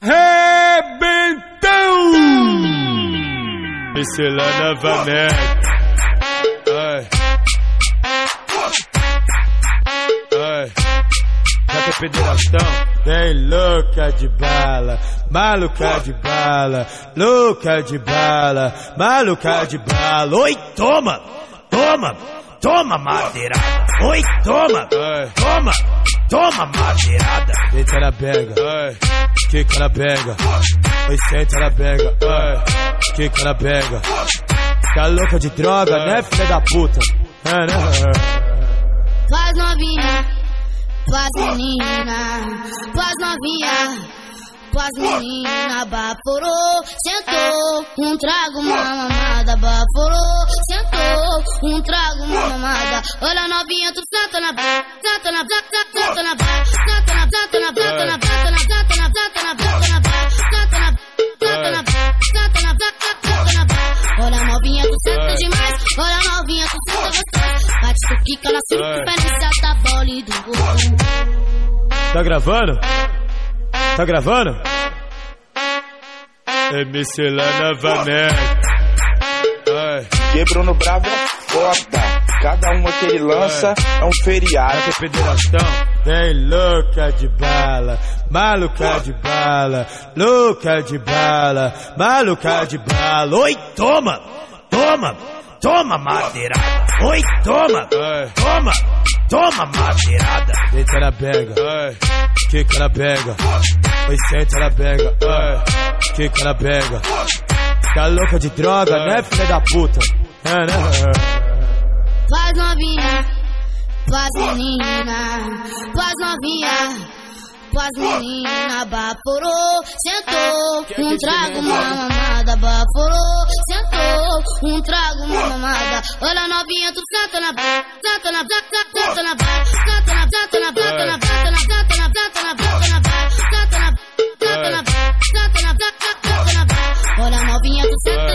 Rebentão! Miscelânea novamente. Ai. Ai. Já que é pederastão? Vem louca de bala, maluca de bala, louca de bala, maluca de bala. Oi, toma, toma, toma madeirada. Oi, toma, toma, toma madeirada. Deita na pega, que que ela pega? Oi, senta, ela pega. Ai, que que ela pega? Tá louca de droga, né, filha da puta? É, né? Faz novinha, faz menina, faz novinha. Faz menina, baforou, sentou, um trago, uma mamada, baforou, sentou, um trago, uma mamada. Olha novinha, tu santa na senta na senta na senta na senta na senta na senta na na, senta na, senta na, Olha a novinha, tu senta demais, olha a novinha, tu senta gostosa. Bate tu quica na sua diferença da bola e do gol. Tá gravando? Tá gravando? É miscelânea novamente. Ai. Que Bruno Bravo é foda. Cada uma que ele lança é um feriado. É pederastão? Vem louca de bala, maluca de bala, louca de bala, maluca de bala. Oi, toma, toma, toma madeirada. Oi, toma, toma, toma madeirada. Deita na pega, quica na pega, oi, senta na pega, quica na pega. Tá louca de droga, né, filha da puta? É, né? Faz novinha, faz menina, faz novinha, faz menina, baforou, sentou, um trago, uma mamada, baforou, sentou, um trago, uma mamada. Olha novinha, tu senta na, senta na, senta na, senta na, senta na, senta na, senta na, senta na, senta na, senta na, senta na, senta na, senta na, senta na, Olha novinha, tu senta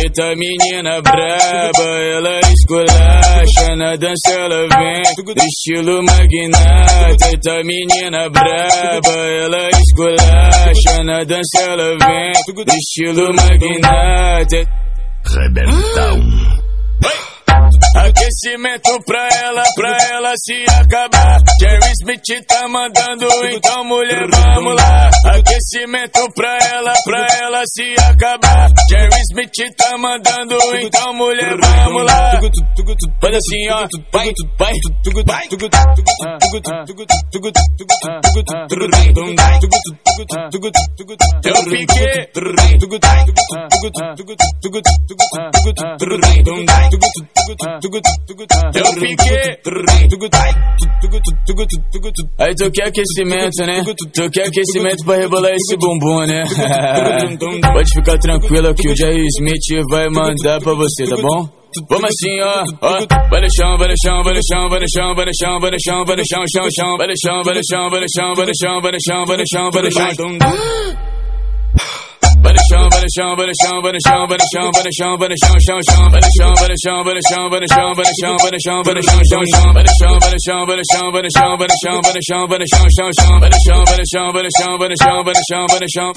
Eita menina braba, ela esculacha, na dança ela vem Estilo magnata, eita menina braba, ela esculacha, na dança ela vem Estilo magnata Rebel down. Aquecimento pra ela, pra ela se acabar. Jerry Smith tá mandando, então mulher, vamos lá. Aquecimento pra ela, pra ela se acabar. Jerry Smith tá mandando, então mulher, vamos lá. Faz assim, ó, vai, vai, vai. Eu fiquei. Eu fiquei. Aí tu quer aquecimento, né? Tu quer aquecimento pra rebolar esse bumbum, né? Pode ficar tranquila que o Jerry Smith vai mandar pra você, tá bom? Vamos assim, ó, ó, vai no chão, vai no chão, vai no chão, vai no chão, vai no chão, vai no chão, vai no chão, chão, chão, vai no chão, vai no chão, vai no chão, vai no chão, vai no chão, vai no chão, vai no chão. Chão, vai no chão, vai no chão, vai no chão, vai no chão, vai no chão, vai no chão, chão, chão, vai no chão, vai no chão, vai no chão, vai no chão, vai no chão, vai no chão, vai no chão, chão, chão, vai no chão, vai no chão, vai no chão, vai no chão, vai no chão, vai no chão, vai no chão, chão, chão, vai no chão, vai no chão, vai no chão, vai no chão, vai no chão, vai no chão.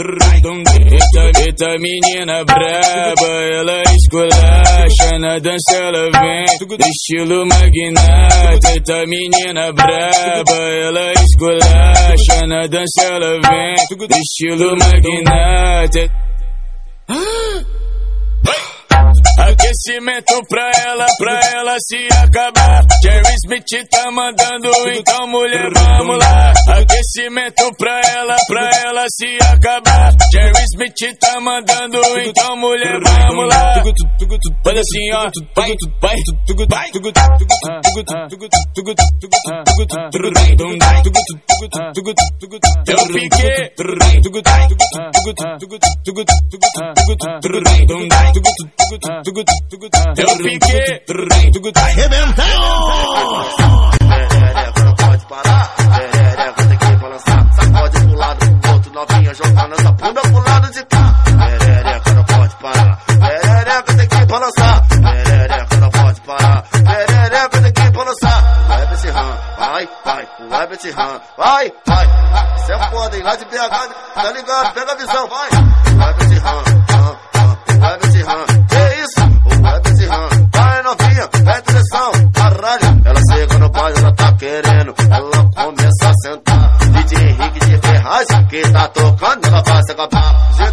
Braba, ela esculacha, na dança ela vem, estilo magnata. Eita menina braba, ela esculacha, na dança ela vem, estilo magnata. Ah! Aquecimento pra ela, pra ela se acabar. Jerry Smith tá mandando, então mulher, vamos lá. Aquecimento pra ela, pra ela se acabar. Jerry Smith tá mandando, então mulher, vamos lá. Faz assim, ó, vai, vai, vai. Eu fiquei. Eu fiquei arrebentando. Perereca, pode parar. Perereca, tem que balançar. Sacode pro lado, pro outro, novinha, jogando essa bunda pro lado de cá. Perereca, não pode parar. Perereca, tem que balançar. Perereca, não pode parar. Perereca, tem que balançar. Vai pra esse ram, vai, vai. Vai pra esse ram, vai, vai. Você é foda, hein? Lá de BH, tá ligado? Pega a visão, vai.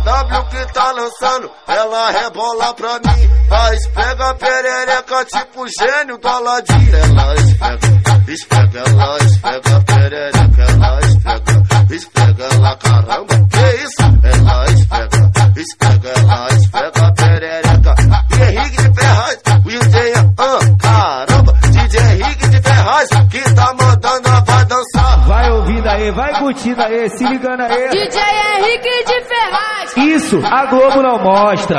GW que tá lançando, ela rebola pra mim. A perereca, tipo gênio do Aladim. Ela esfrega, esfrega, ela esfrega perereca, ela esfrega, esfrega ela, caramba. Aí, vai curtindo aí, se ligando aí. DJ Henrique de Ferraz. Isso, a Globo não mostra.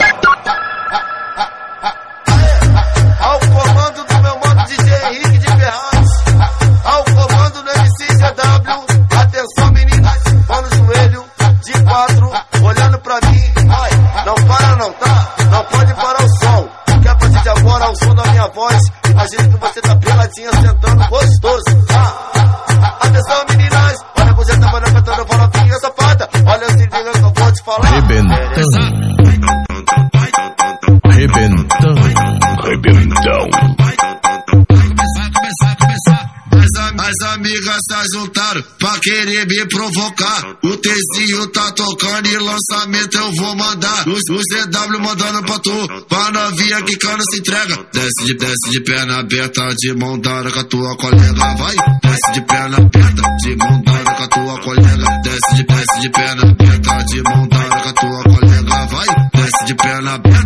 Tocando e lançamento eu vou mandar. Os, os CW mandando pra tu, pra novinha que cana se entrega. Desce de, desce de perna aberta, de mão dada com a tua colega. Vai, desce de perna aberta, de mão dada com a tua colega. Desce de, desce de perna aberta, de mão dada com a tua colega. Vai, desce de perna aberta,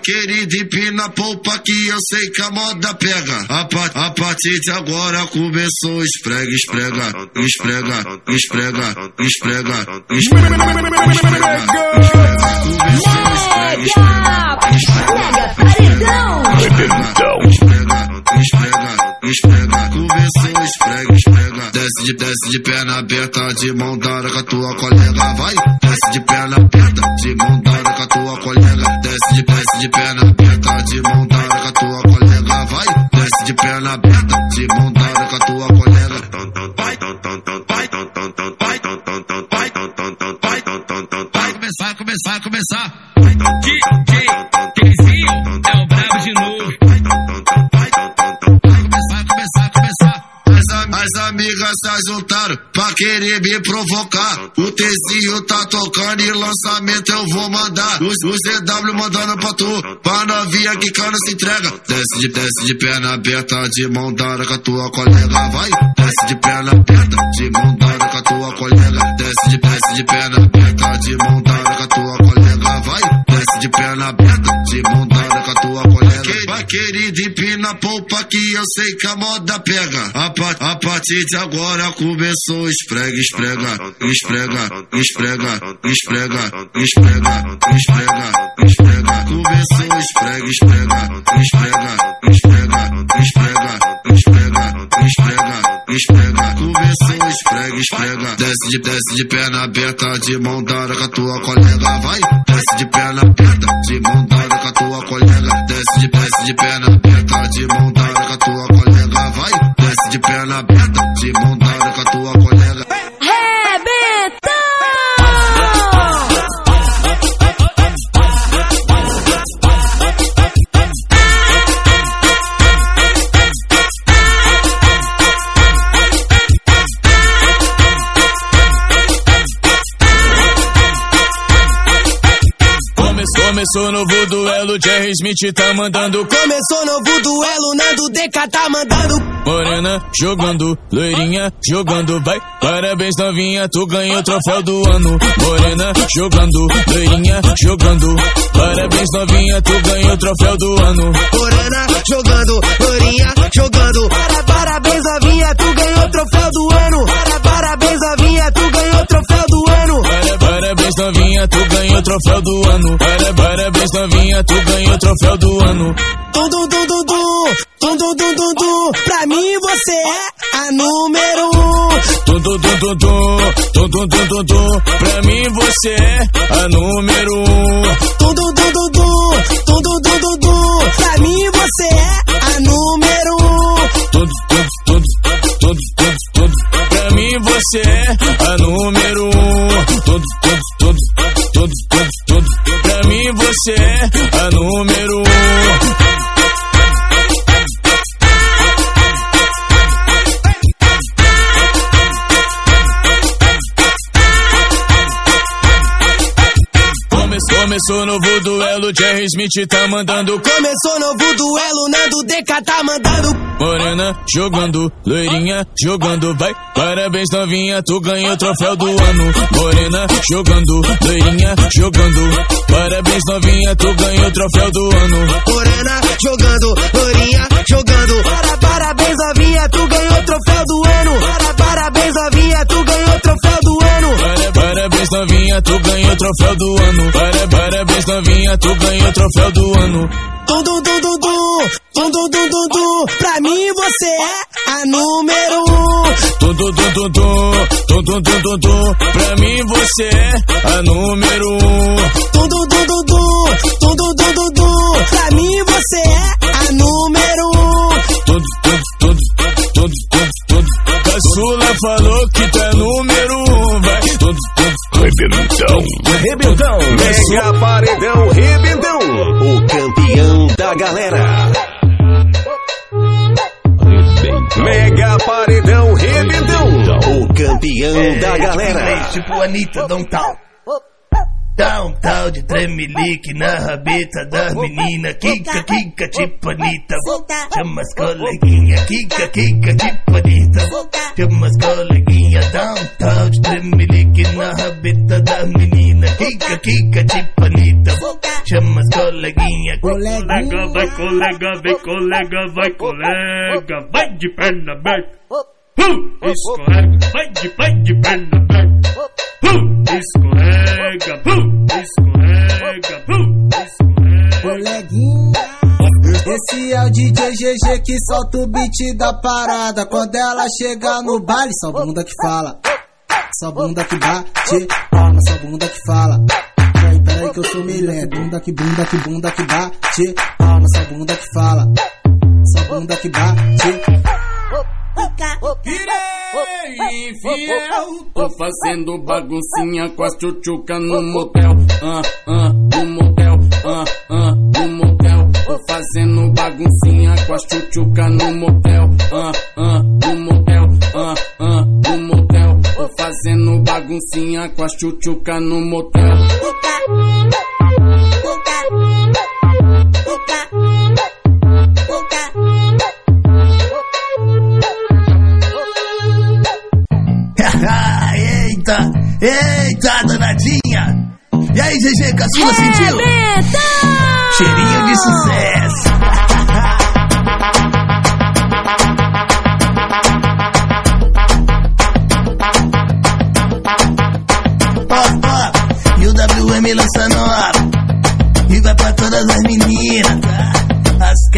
querido, empina a polpa que eu sei que a moda pega. A, pa- a partir de agora começou esfrega. Começou esfrega, esfrega, Paredão. Rebentão. esfrega, esfrega, começou esfrega, esfrega. Desce de, desce de perna aberta, de mão dada com a tua colega. Vai, desce de perna aberta, de mão dada de, desce de pra querer me provocar. O Tezinho tá tocando e lançamento eu vou mandar. Os CW mandando pra tu, pra novinha que cana se entrega. Desce de, desce de perna aberta, de mão dada com a tua colega. Vai, desce de perna aberta, de mão dada com a tua colega. Desce de, desce de perna aberta, de mão dada com a tua colega. Vai, desce de perna aberta, de mão dada com a tua colega. Vai, querido, empina a polpa que eu sei que a moda pega. A, pa- a partir de agora começou esfrega, esfrega, esfrega, esfrega, esfrega, esfrega, esfrega, esfrega. Começou esfrega, esfrega, esfrega, esfrega, esfrega, esfrega, esfrega, esfrega. Começou esfrega, esfrega. Desce de, desce de perna aberta, de mão dada com a tua colega. Vai, desce de perna aberta, de, desce de Começou, novo duelo, Jerry Smith tá mandando. Começou novo duelo, Nando DK tá mandando. Morena jogando, loirinha jogando, vai. Parabéns novinha, tu ganhou o troféu do ano. Morena jogando, loirinha jogando. Parabéns novinha, tu ganhou o troféu do ano. Morena jogando, Lorinha jogando. Para, parabéns, novinha, tu ganhou o troféu do ano. Para, parabéns, novinha, tu ganhou o troféu do ano. Para, parabéns novinha, tu ganhou o troféu do ano. Para, parabéns novinha, tu ganhou o troféu do ano. Tum, tum, tum, tum. Tum, tum, tum, tum, tum. Pra mim você é a número um. Tum, tum, tum, tum. Tum, tum, tum, tum, tum. Pra mim você é a número um. Tum, tum, tum, tum. Tum, tum, tum, tum, tum. Pra mim você é a número um. Tum, tum, tum, tum, tum, você é a número um. Todo, todo, todo. Pra mim você é a número Começou novo duelo, Jerry Smith tá mandando. Começou novo duelo, Nando DK tá mandando. Morena jogando, loirinha jogando, vai. Parabéns novinha, tu ganhou o troféu do ano. Morena jogando, loirinha jogando. Parabéns novinha, tu ganhou o troféu do ano. Morena jogando, loirinha jogando. Para, parabéns novinha, tu ganhou o troféu do ano. Para, parabéns novinha, tu ganhou o troféu do ano. Para, parabéns novinha, tu ganhou o troféu do ano. Para, parabéns novinha, tu ganhou o troféu do ano. Tum, tum, tum, tum, tum, tum, tum, tum. Pra mim você é a número um. Tum, tum, tum, tum, tum, tum, tum. Pra mim você é a número um. Tum, tum, tum, tum, tum, tum, tum. Pra mim você é a número um. Tum, tum, tum, tum, tum, tum, tum. Caçula falou que é número Rebentão. Rebentão, Mega Paredão Rebentão, o campeão da galera. Mega Paredão Rebentão, o campeão da galera. Tipo Anitta, downtown. Dá um tal de tremelique na rabeta das meninas. Kika, kika, Anitta. Chama as coleguinhas. Kika, kika, Anitta. Chama as coleguinhas. Dá um tal de tremelique na rabeta das meninas. Kika, kika, Anitta. Chama as coleguinhas. Colega, vai colega, vem colega, vai colega, vai de perna aberta. Uh, escorrega, vai de, vai de perna aberta. Uh, escorrega, uh, escorrega, uh, escorrega. Coleguinha. Esse é o DJ GG que solta o beat da parada. Quando ela chega no baile, só bunda que fala. Só bunda que bate, palma, só bunda que fala. Peraí, peraí que eu sou meio lento. Bunda que bunda que bunda que bate, palma, só bunda que fala. Só bunda que bate. Virei infiel, tô fazendo baguncinha com as tchutchuca no motel, ah, ah, no motel, ah, ah, no motel. Tô fazendo baguncinha com as tchutchuca no motel, ah, ah, no motel, ah, ah, no motel. Tô fazendo baguncinha com as tchutchuca no motel. Eita, danadinha. E aí, GG, caçula, sentiu? Cheirinho de sucesso. Ó, ó, e o WM lança nova. E vai pra todas as meninas, tá?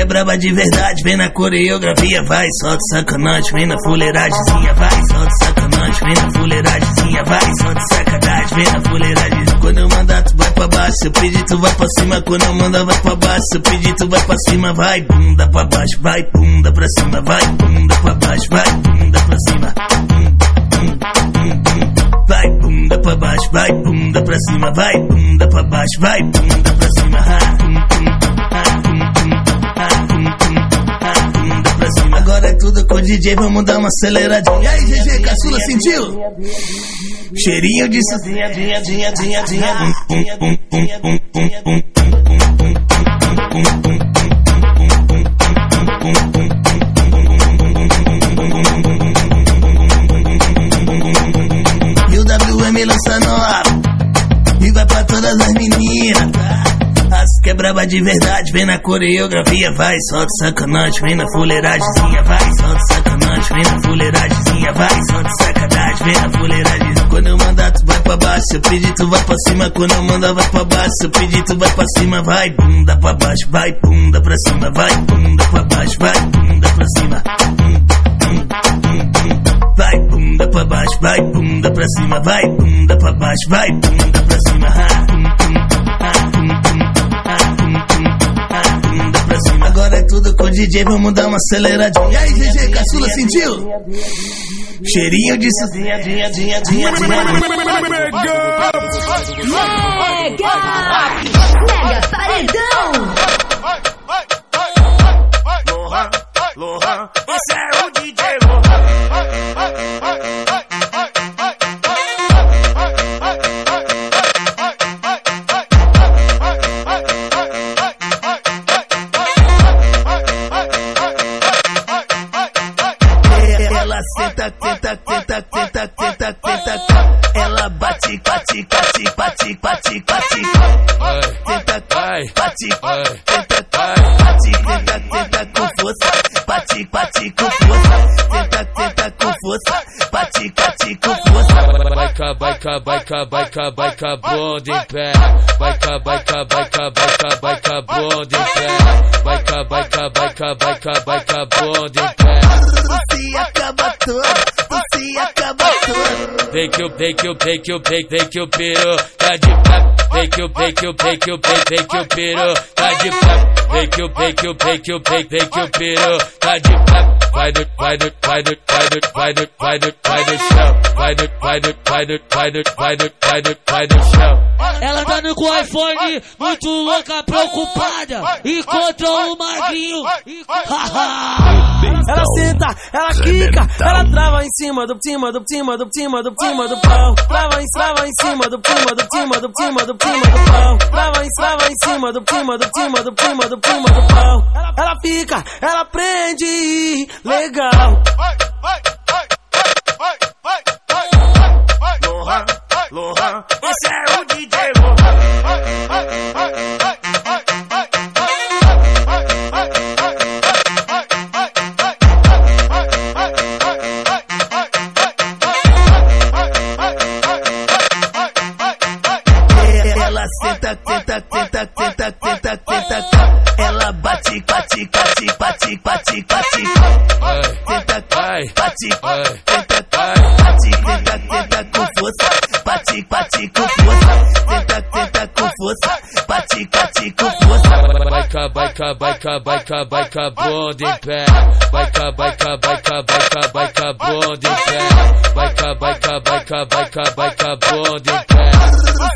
É braba de verdade, vem na coreografia, vai, solta sacanagem, vem na fuleiragemzinha, vai, solta sacanagem, vem na fuleiragemzinha, vai, solta sacanagem, vem na fuleiragem. Quando eu mandar, tu vai pra baixo, eu pedir, tu vai pra cima, quando eu mandar, vai pra baixo, eu pedir, tu vai pra cima, vai, bunda pra baixo, vai, bunda pra cima, vai, bunda pra baixo, vai, bunda pra cima. Vai, bunda pra baixo, vai, bunda pra cima, vai, bunda pra baixo, vai, bunda pra cima. Agora é tudo com o DJ, vamos dar uma aceleradinha. E aí, GG, caçula, sentiu? Cheirinho de sozinha, braba de verdade Vem na coreografia, vai Solta sacanagem, vem na fuleiragemzinha Vai, solta sacanagem, vem na fuleiragemzinha Vai, solta sacanagem, vem na fuleiragem. Quando eu mandar tu vai pra baixo eu pedir tu vai pra cima. Quando eu mandar vai pra baixo eu pedir tu vai pra cima. Vai, bunda pra baixo, vai, bunda pra cima. Vai, bunda pra baixo, vai, bunda pra cima. Vai bunda pra baixo, vai bunda pra cima, vai bunda pra baixo, vai bunda tudo com o DJ, vamos dar uma aceleradinha. E aí, DJ Caçula, sentiu? Cheirinho de suzinha, dinha, dinha, dinha, dinha. Mega! Mega paredão! Vai cá, bunda em pé. Cá, vai cá, vai cá, bunda em pé. Cá, vai cá, vai cá, bunda em pé. Se acaba todo, se acaba todo. Vem que o, vem que o, vem que o, vem, vem que o peru tá de pé. Vem que o, vem que o, vem que o, vem, vem que o peru tá de pé. Vem que o, vem que o, vem que o, vem, vem que o peru tá de pé. Vai do, vai do, vai do, vai do, vai do, vai do, vai do chão. Vai do, vai do, vai do, vai do, vai do, vai do, vai do chão. Ela tá no com o iPhone, muito louca, preocupada. Encontrou o magrinho. Ela senta, ela quica, ela trava em cima do cima do cima do cima do cima do pau. Trava em trava em cima do cima do cima do cima do cima do pau. Trava em trava em cima do cima do cima do cima do cima do pau. Ela fica, ela prende, legal. Lohan, Lohan, esse é o DJ Lohan. Cá, vai cá, vai cá, bunda em pé. Vai cá, vai cá, vai cá, vai cá, vai cá, bunda em pé. Vai cá, vai cá, vai cá, vai cá, vai cá, bunda em pé.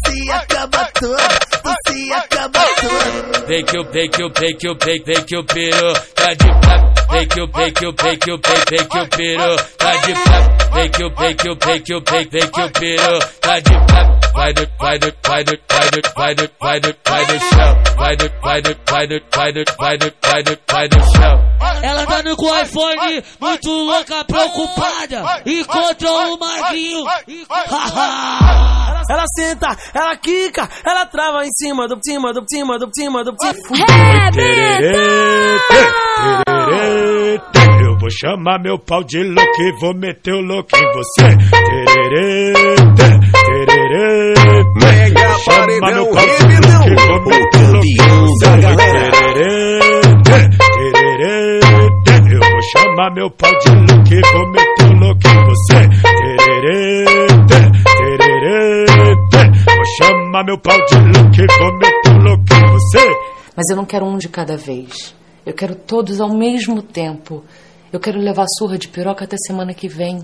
Se acaba todo, tu se acaba todo. Vem que o, vem que o, vem que o, vem, vem que o peru tá de pé. Vem que o, vem que o, vem que o, vem, vem que o peru tá de pé. Vem que o, vem que o, vem que o, vem, vem que o peru tá de pé. Vai do, vai do, vai do, vai do, vai do, vai do, vai do chão. Vai do, vai do, vai do, vai do, vai do, vai do, vai do chão. Ela tá no com o iPhone, muito louca, preocupada. Encontrou o magrinho. Ela senta, ela quica, ela trava em cima do cima do cima do cima do cima. Vou chamar meu pau de louco e vou meter o louco em você. Tererê, tererê, Mega Vou chamar meu Paredão pau de louco e vou meter o louco em você. galera. Tererê, tererê, Eu vou chamar meu pau de louco e vou meter o louco em você. Tererê, tererê, Vou chamar meu pau de louco e vou meter o louco em você. Mas eu não quero um de cada vez. Eu quero todos ao mesmo tempo. Eu quero levar surra de piroca até semana que vem.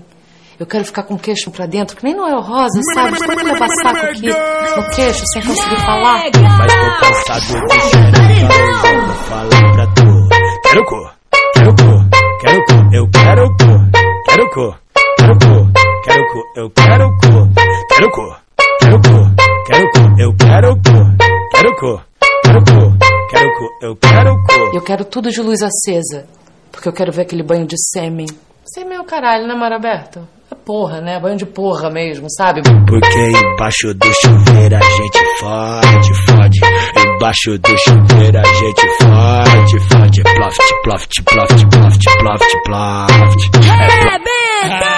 Eu quero ficar com o queixo pra dentro, que nem Noel Rosa, sabe? Você que levar saco aqui no queixo sem conseguir falar. Mas tô cansado. Quero cu, quero cu, quero cu, eu quero cu, quero cu, quero cu, quero cu, eu quero cu, quero cu, quero cu, quero cu, eu quero cu, quero cu, quero cu, quero cu, eu quero cu. Eu quero tudo de luz acesa, porque eu quero ver aquele banho de sêmen. Sêmen é o caralho, né, Mar Aberto? É porra, né? Banho de porra mesmo, sabe? Porque embaixo do chuveiro a gente fode, fode. Embaixo do chuveiro a gente fode, fode. Ploft, ploft, ploft, ploft, ploft, ploft. É ploft.